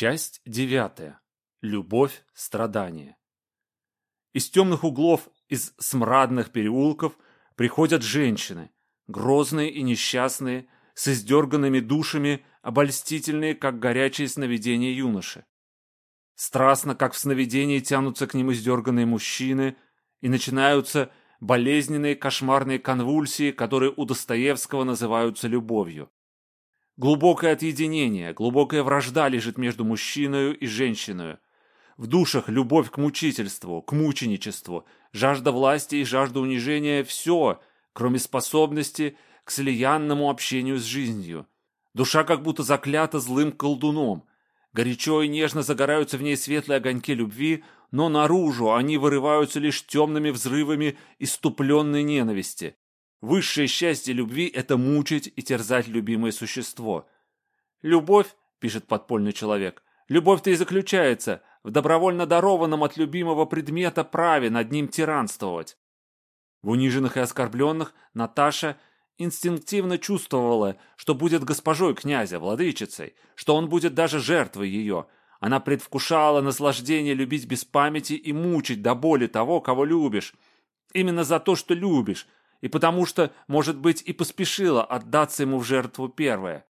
Часть девятая. Любовь, страдание. Из темных углов, из смрадных переулков приходят женщины, грозные и несчастные, с издерганными душами, обольстительные, как горячие сновидения юноши. Страстно, как в сновидении, тянутся к ним издерганные мужчины, и начинаются болезненные кошмарные конвульсии, которые у Достоевского называются любовью. Глубокое отъединение, глубокая вражда лежит между мужчиной и женщиной. В душах любовь к мучительству, к мученичеству, жажда власти и жажда унижения – все, кроме способности к слиянному общению с жизнью. Душа как будто заклята злым колдуном. Горячо и нежно загораются в ней светлые огоньки любви, но наружу они вырываются лишь темными взрывами иступленной ненависти. Высшее счастье любви – это мучить и терзать любимое существо. «Любовь», – пишет подпольный человек, – «любовь-то и заключается в добровольно дарованном от любимого предмета праве над ним тиранствовать». В униженных и оскорбленных Наташа инстинктивно чувствовала, что будет госпожой князя, владычицей, что он будет даже жертвой ее. Она предвкушала наслаждение любить без памяти и мучить до боли того, кого любишь. Именно за то, что любишь, и потому что, может быть, и поспешила отдаться ему в жертву первая.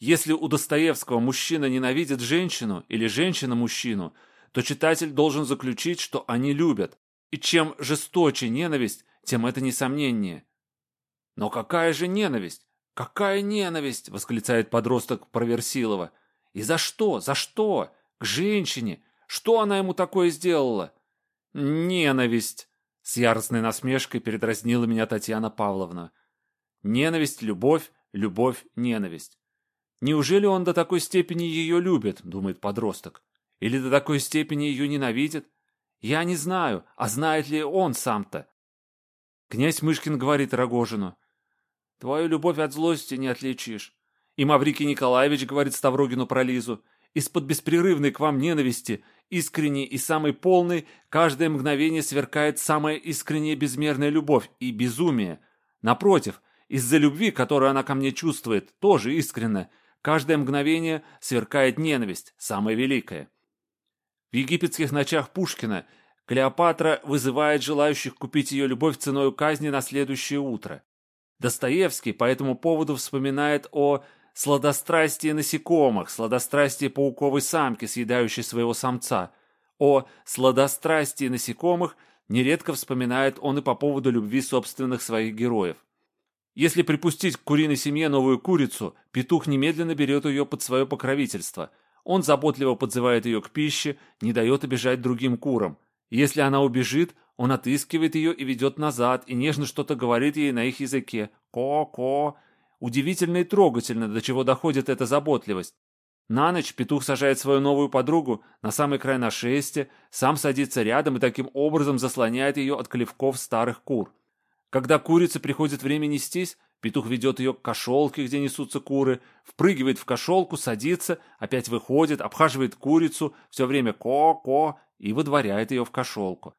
Если у Достоевского мужчина ненавидит женщину или женщина мужчину, то читатель должен заключить, что они любят, и чем жесточе ненависть, тем это несомненнее. «Но какая же ненависть? Какая ненависть?» — восклицает подросток Проверсилова. «И за что? За что? К женщине? Что она ему такое сделала?» «Ненависть!» С яростной насмешкой передразнила меня Татьяна Павловна. Ненависть, любовь, любовь, ненависть. Неужели он до такой степени ее любит, думает подросток? Или до такой степени ее ненавидит? Я не знаю, а знает ли он сам-то? Князь Мышкин говорит Рогожину. Твою любовь от злости не отличишь. И Маврикий Николаевич говорит Ставрогину про Лизу. Из-под беспрерывной к вам ненависти искренней и самой полной, каждое мгновение сверкает самая искренняя безмерная любовь и безумие. Напротив, из-за любви, которую она ко мне чувствует, тоже искренне, каждое мгновение сверкает ненависть, самая великая. В египетских ночах Пушкина Клеопатра вызывает желающих купить ее любовь ценой казни на следующее утро. Достоевский по этому поводу вспоминает о сладострастие насекомых, сладострастие пауковой самки, съедающей своего самца. О сладострастии насекомых нередко вспоминает он и по поводу любви собственных своих героев. Если припустить к куриной семье новую курицу, петух немедленно берет ее под свое покровительство. Он заботливо подзывает ее к пище, не дает обижать другим курам. Если она убежит, он отыскивает ее и ведет назад, и нежно что-то говорит ей на их языке. «Ко-ко», Удивительно и трогательно, до чего доходит эта заботливость. На ночь петух сажает свою новую подругу на самый край нашествия, сам садится рядом и таким образом заслоняет ее от клевков старых кур. Когда курице приходит время нестись, петух ведет ее к кошелке, где несутся куры, впрыгивает в кошелку, садится, опять выходит, обхаживает курицу, все время ко-ко и выдворяет ее в кошелку.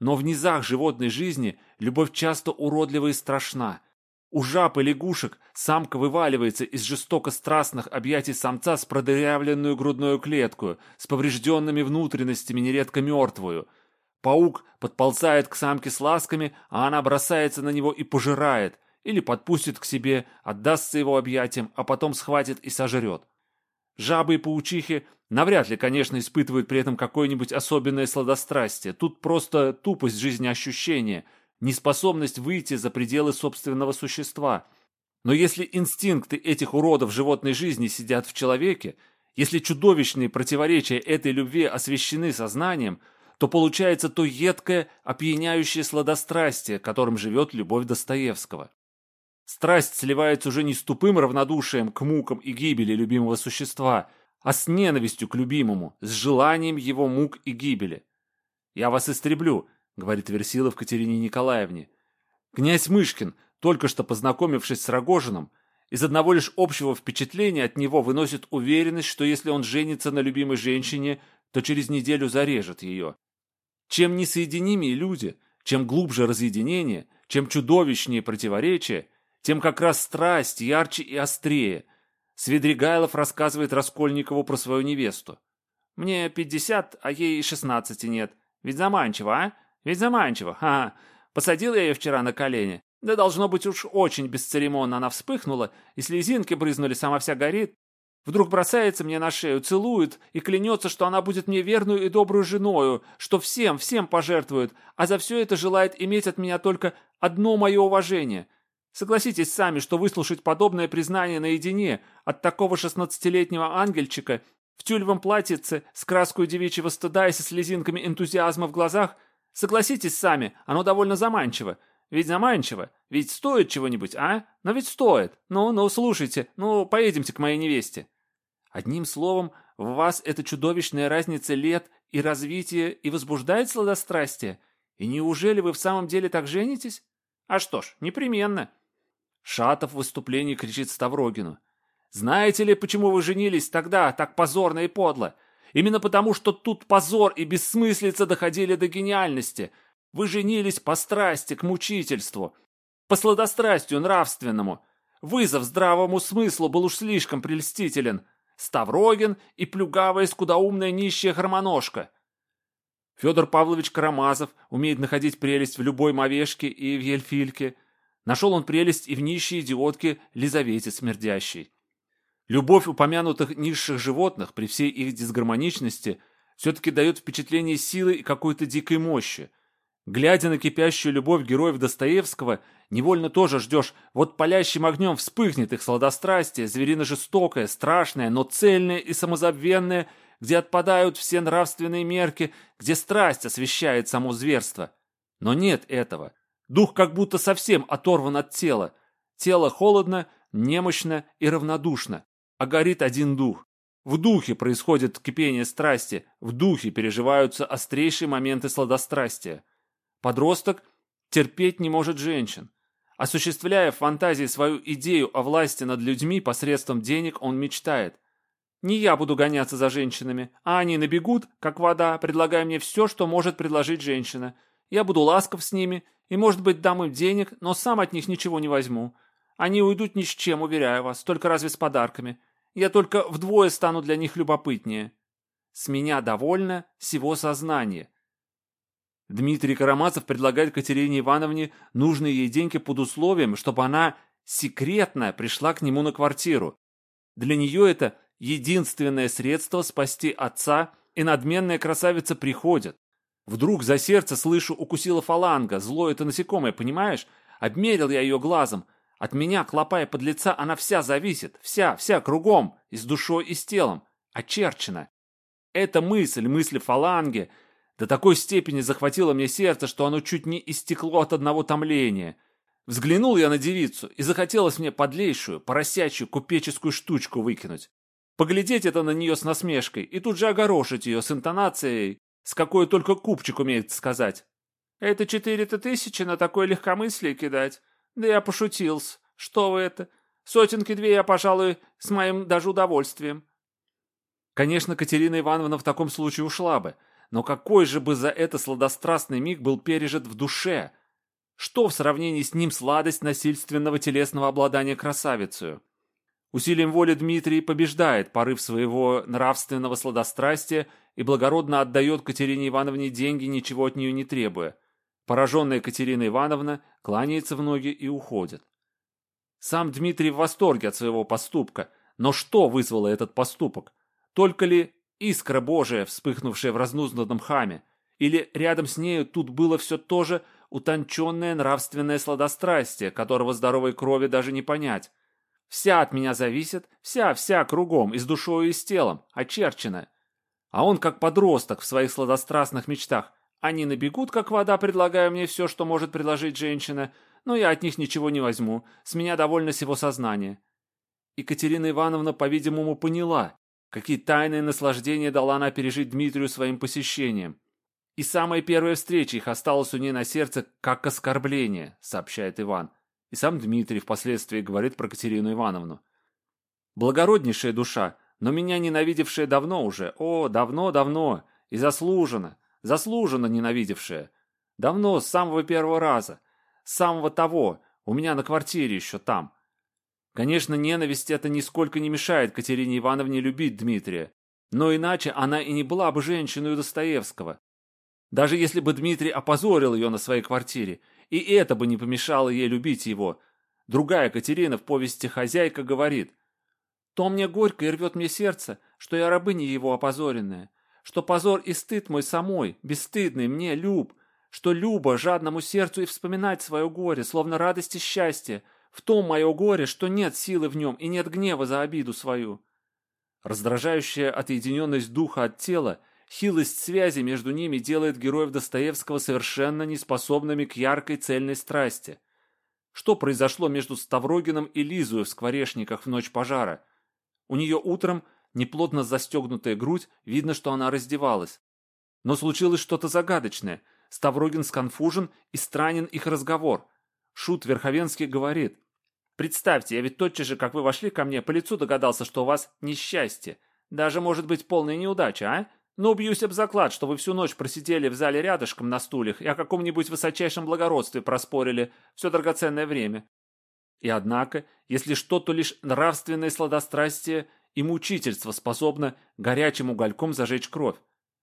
Но в низах животной жизни любовь часто уродлива и страшна – у жаб и лягушек самка вываливается из жестоко страстных объятий самца с продырявленную грудную клетку, с поврежденными внутренностями, нередко мертвую. Паук подползает к самке с ласками, а она бросается на него и пожирает, или подпустит к себе, отдастся его объятиям, а потом схватит и сожрет. Жабы и паучихи навряд ли, конечно, испытывают при этом какое-нибудь особенное сладострастие. Тут просто тупость жизнеощущения – неспособность выйти за пределы собственного существа. Но если инстинкты этих уродов животной жизни сидят в человеке, если чудовищные противоречия этой любви освещены сознанием, то получается то едкое, опьяняющее сладострастие, которым живет любовь Достоевского. Страсть сливается уже не с тупым равнодушием к мукам и гибели любимого существа, а с ненавистью к любимому, с желанием его мук и гибели. «Я вас истреблю», говорит Версилов Катерине Николаевне. Князь Мышкин, только что познакомившись с Рогожиным, из одного лишь общего впечатления от него выносит уверенность, что если он женится на любимой женщине, то через неделю зарежет ее. Чем несоединимее люди, чем глубже разъединение, чем чудовищнее противоречия, тем как раз страсть ярче и острее. Свидригайлов рассказывает Раскольникову про свою невесту. Мне пятьдесят, а ей шестнадцати нет. Ведь заманчиво, а? Ведь заманчиво, -ха. Посадил я ее вчера на колени. Да должно быть уж очень бесцеремонно она вспыхнула, и слезинки брызнули, сама вся горит. Вдруг бросается мне на шею, целует и клянется, что она будет мне верную и добрую женою, что всем, всем пожертвует, а за все это желает иметь от меня только одно мое уважение. Согласитесь сами, что выслушать подобное признание наедине от такого шестнадцатилетнего ангельчика в тюлевом платьице с краской девичьего стыда и со слезинками энтузиазма в глазах, согласитесь сами, оно довольно заманчиво. Ведь заманчиво, ведь стоит чего-нибудь, а? Но ведь стоит. Ну, ну, слушайте, ну, поедемте к моей невесте. Одним словом, в вас эта чудовищная разница лет и развития и возбуждает сладострастие? И неужели вы в самом деле так женитесь? А что ж, непременно. Шатов в выступлении кричит Ставрогину. Знаете ли, почему вы женились тогда так позорно и подло? Именно потому, что тут позор и бессмыслица доходили до гениальности. Вы женились по страсти к мучительству, по сладострастию нравственному. Вызов здравому смыслу был уж слишком прельстителен. Ставрогин и плюгавая скудоумная нищая хромоножка. Федор Павлович Карамазов умеет находить прелесть в любой мовешке и в ельфильке. Нашел он прелесть и в нищей идиотке Лизавете Смердящей. Любовь упомянутых низших животных при всей их дисгармоничности все-таки дает впечатление силы и какой-то дикой мощи. Глядя на кипящую любовь героев Достоевского, невольно тоже ждешь, вот палящим огнем вспыхнет их сладострастие, зверино-жестокое, страшное, но цельное и самозабвенное, где отпадают все нравственные мерки, где страсть освещает само зверство. Но нет этого. Дух как будто совсем оторван от тела. Тело холодно, немощно и равнодушно, а горит один дух. В духе происходит кипение страсти, в духе переживаются острейшие моменты сладострастия. Подросток терпеть не может женщин. Осуществляя в фантазии свою идею о власти над людьми посредством денег, он мечтает. Не я буду гоняться за женщинами, а они набегут, как вода, предлагая мне все, что может предложить женщина. Я буду ласков с ними и, может быть, дам им денег, но сам от них ничего не возьму. Они уйдут ни с чем, уверяю вас, только разве с подарками. Я только вдвое стану для них любопытнее. С меня довольно всего сознание. Дмитрий Карамазов предлагает Катерине Ивановне нужные ей деньги под условием, чтобы она секретно пришла к нему на квартиру. Для нее это единственное средство спасти отца, и надменная красавица приходит. Вдруг за сердце слышу укусила фаланга, зло это насекомое, понимаешь? Обмерил я ее глазом. От меня, клопая под лица, она вся зависит, вся, вся, кругом, и с душой, и с телом, очерчена. Эта мысль, мысль фаланги — до такой степени захватило мне сердце, что оно чуть не истекло от одного томления. Взглянул я на девицу, и захотелось мне подлейшую, поросячью купеческую штучку выкинуть. Поглядеть это на нее с насмешкой и тут же огорошить ее с интонацией, с какой только купчик умеет сказать. «Это четыре-то тысячи на такое легкомыслие кидать? Да я пошутился. Что вы это? Сотенки две я, пожалуй, с моим даже удовольствием». Конечно, Катерина Ивановна в таком случае ушла бы, но какой же бы за это сладострастный миг был пережит в душе? Что в сравнении с ним сладость насильственного телесного обладания красавицей? Усилием воли Дмитрий побеждает порыв своего нравственного сладострастия и благородно отдает Катерине Ивановне деньги, ничего от нее не требуя. Пораженная Катерина Ивановна кланяется в ноги и уходит. Сам Дмитрий в восторге от своего поступка, но что вызвало этот поступок? Только ли искра Божия, вспыхнувшая в разнузданном хаме, или рядом с нею тут было все то же утонченное нравственное сладострастие, которого здоровой крови даже не понять. Вся от меня зависит, вся-вся кругом, и с душою, и с телом, очерченная. А он как подросток в своих сладострастных мечтах. Они набегут, как вода, предлагая мне все, что может предложить женщина, но я от них ничего не возьму, с меня довольно всего сознания. Екатерина Ивановна, по-видимому, поняла, Какие тайные наслаждения дала она пережить Дмитрию своим посещением. И самая первая встреча их осталась у ней на сердце как оскорбление, сообщает Иван. И сам Дмитрий впоследствии говорит про Катерину Ивановну. Благороднейшая душа, но меня ненавидевшая давно уже, о, давно-давно, и заслуженно, заслуженно ненавидевшая. Давно, с самого первого раза, с самого того, у меня на квартире еще там. Конечно, ненависть это нисколько не мешает Катерине Ивановне любить Дмитрия, но иначе она и не была бы женщиной Достоевского. Даже если бы Дмитрий опозорил ее на своей квартире, и это бы не помешало ей любить его. Другая Катерина в повести «Хозяйка» говорит, «То мне горько и рвет мне сердце, что я рабыня его опозоренная, что позор и стыд мой самой, бесстыдный мне, люб, что любо жадному сердцу и вспоминать свое горе, словно радость и счастье, в том мое горе, что нет силы в нем и нет гнева за обиду свою». Раздражающая отъединенность духа от тела Хилость связи между ними делает героев Достоевского совершенно неспособными к яркой цельной страсти. Что произошло между Ставрогином и Лизою в скворечниках в ночь пожара? У нее утром неплотно застегнутая грудь, видно, что она раздевалась. Но случилось что-то загадочное. Ставрогин сконфужен и странен их разговор. Шут Верховенский говорит. «Представьте, я ведь тотчас же, как вы вошли ко мне, по лицу догадался, что у вас несчастье. Даже, может быть, полная неудача, а? Но бьюсь об заклад, что вы всю ночь просидели в зале рядышком на стульях и о каком-нибудь высочайшем благородстве проспорили все драгоценное время. И однако, если что, то лишь нравственное сладострастие и мучительство способно горячим угольком зажечь кровь.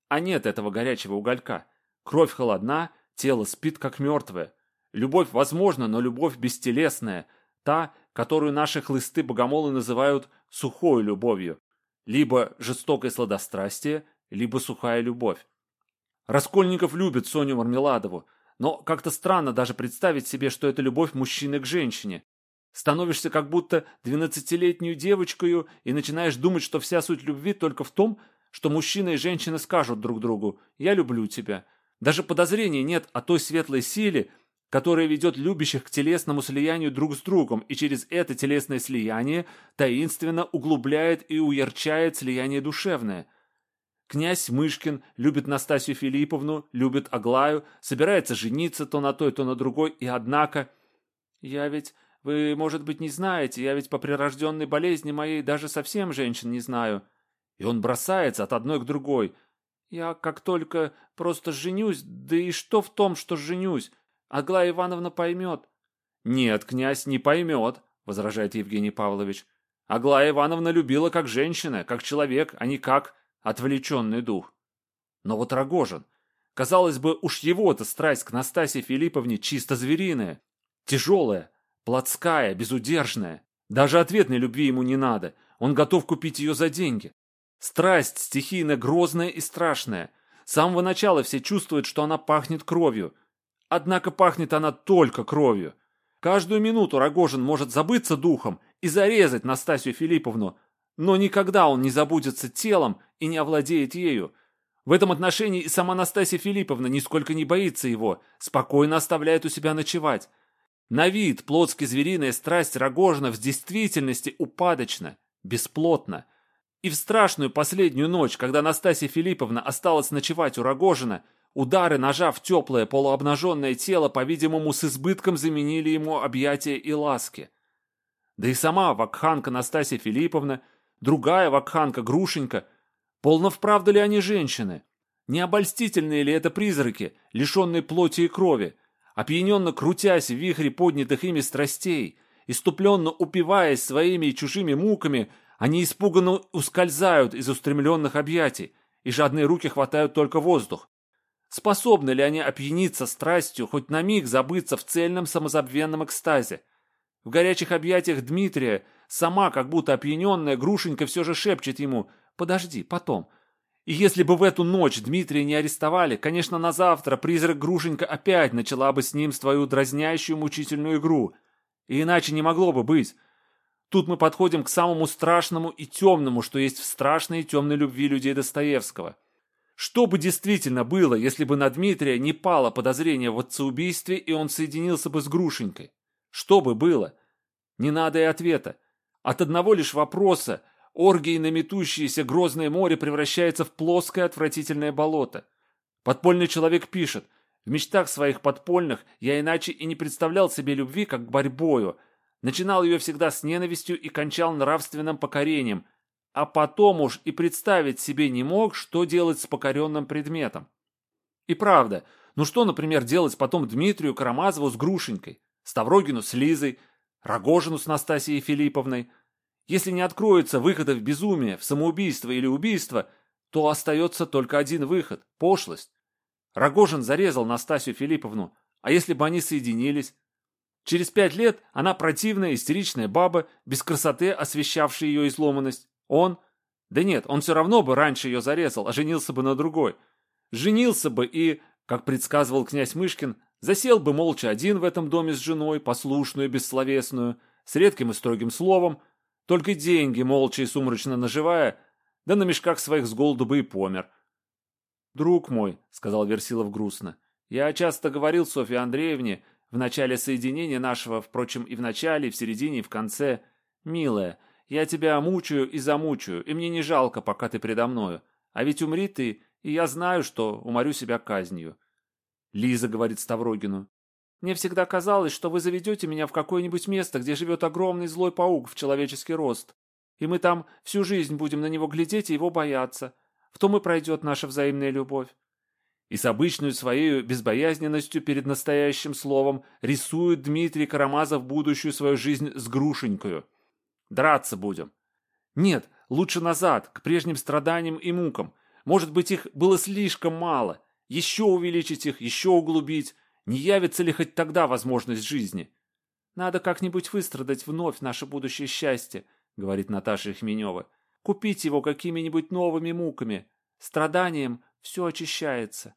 А нет этого горячего уголька. Кровь холодна, тело спит как мертвое. Любовь возможна, но любовь бестелесная, та, которую наши хлысты-богомолы называют сухой любовью. Либо жестокое сладострастие, либо сухая любовь. Раскольников любит Соню Мармеладову, но как-то странно даже представить себе, что это любовь мужчины к женщине. Становишься как будто двенадцатилетнюю девочкою и начинаешь думать, что вся суть любви только в том, что мужчина и женщина скажут друг другу «я люблю тебя». Даже подозрений нет о той светлой силе, которая ведет любящих к телесному слиянию друг с другом и через это телесное слияние таинственно углубляет и уярчает слияние душевное – Князь Мышкин любит Настасью Филипповну, любит Аглаю, собирается жениться то на той, то на другой, и однако... Я ведь... Вы, может быть, не знаете, я ведь по прирожденной болезни моей даже совсем женщин не знаю. И он бросается от одной к другой. Я как только просто женюсь, да и что в том, что женюсь? Аглая Ивановна поймет. Нет, князь не поймет, возражает Евгений Павлович. Аглая Ивановна любила как женщина, как человек, а не как отвлеченный дух. Но вот Рогожин, казалось бы, уж его-то страсть к Настасье Филипповне чисто звериная, тяжелая, плотская, безудержная. Даже ответной любви ему не надо, он готов купить ее за деньги. Страсть стихийно грозная и страшная. С самого начала все чувствуют, что она пахнет кровью. Однако пахнет она только кровью. Каждую минуту Рогожин может забыться духом и зарезать Настасью Филипповну, но никогда он не забудется телом и не овладеет ею. В этом отношении и сама Настасья Филипповна нисколько не боится его, спокойно оставляет у себя ночевать. На вид плотски-звериная страсть Рогожина в действительности упадочна, бесплотна. И в страшную последнюю ночь, когда Настасья Филипповна осталась ночевать у Рогожина, удары ножа в теплое полуобнаженное тело, по-видимому, с избытком заменили ему объятия и ласки. Да и сама вакханка Настасья Филипповна – другая вакханка, Грушенька. Полно вправду ли они женщины? Не обольстительные ли это призраки, лишенные плоти и крови, опьяненно крутясь в вихре поднятых ими страстей, иступленно упиваясь своими и чужими муками, они испуганно ускользают из устремленных объятий, и жадные руки хватают только воздух. Способны ли они опьяниться страстью, хоть на миг забыться в цельном самозабвенном экстазе? В горячих объятиях Дмитрия Сама, как будто опьяненная, Грушенька все же шепчет ему «Подожди, потом». И если бы в эту ночь Дмитрия не арестовали, конечно, на завтра призрак Грушенька опять начала бы с ним свою дразнящую мучительную игру. И иначе не могло бы быть. Тут мы подходим к самому страшному и темному, что есть в страшной и темной любви людей Достоевского. Что бы действительно было, если бы на Дмитрия не пало подозрение в отцеубийстве, и он соединился бы с Грушенькой? Что бы было? Не надо и ответа. От одного лишь вопроса оргии на метущееся грозное море превращается в плоское отвратительное болото. Подпольный человек пишет, в мечтах своих подпольных я иначе и не представлял себе любви как борьбою, начинал ее всегда с ненавистью и кончал нравственным покорением, а потом уж и представить себе не мог, что делать с покоренным предметом. И правда, ну что, например, делать потом Дмитрию Карамазову с Грушенькой, Ставрогину с Лизой, Рогожину с Настасией Филипповной. Если не откроется выхода в безумие, в самоубийство или убийство, то остается только один выход – пошлость. Рогожин зарезал Настасью Филипповну, а если бы они соединились? Через пять лет она противная, истеричная баба, без красоты освещавшая ее изломанность. Он? Да нет, он все равно бы раньше ее зарезал, а женился бы на другой. Женился бы и, как предсказывал князь Мышкин, засел бы молча один в этом доме с женой, послушную, бессловесную, с редким и строгим словом, только деньги, молча и сумрачно наживая, да на мешках своих с голоду бы и помер. «Друг мой», — сказал Версилов грустно, — «я часто говорил Софье Андреевне, — в начале соединения нашего, впрочем, и в начале, и в середине, и в конце. Милая, я тебя мучаю и замучаю, и мне не жалко, пока ты предо мною. А ведь умри ты, и я знаю, что уморю себя казнью. Лиза говорит Ставрогину. Мне всегда казалось, что вы заведете меня в какое-нибудь место, где живет огромный злой паук в человеческий рост. И мы там всю жизнь будем на него глядеть и его бояться. В том и пройдет наша взаимная любовь и с обычной своей безбоязненностью перед настоящим словом рисует Дмитрий Карамазов будущую свою жизнь с грушенькою. Драться будем. Нет, лучше назад, к прежним страданиям и мукам. Может быть, их было слишком мало. Еще увеличить их, еще углубить. Не явится ли хоть тогда возможность жизни? Надо как-нибудь выстрадать вновь наше будущее счастье, говорит Наташа Ихменева. Купить его какими-нибудь новыми муками. Страданием все очищается.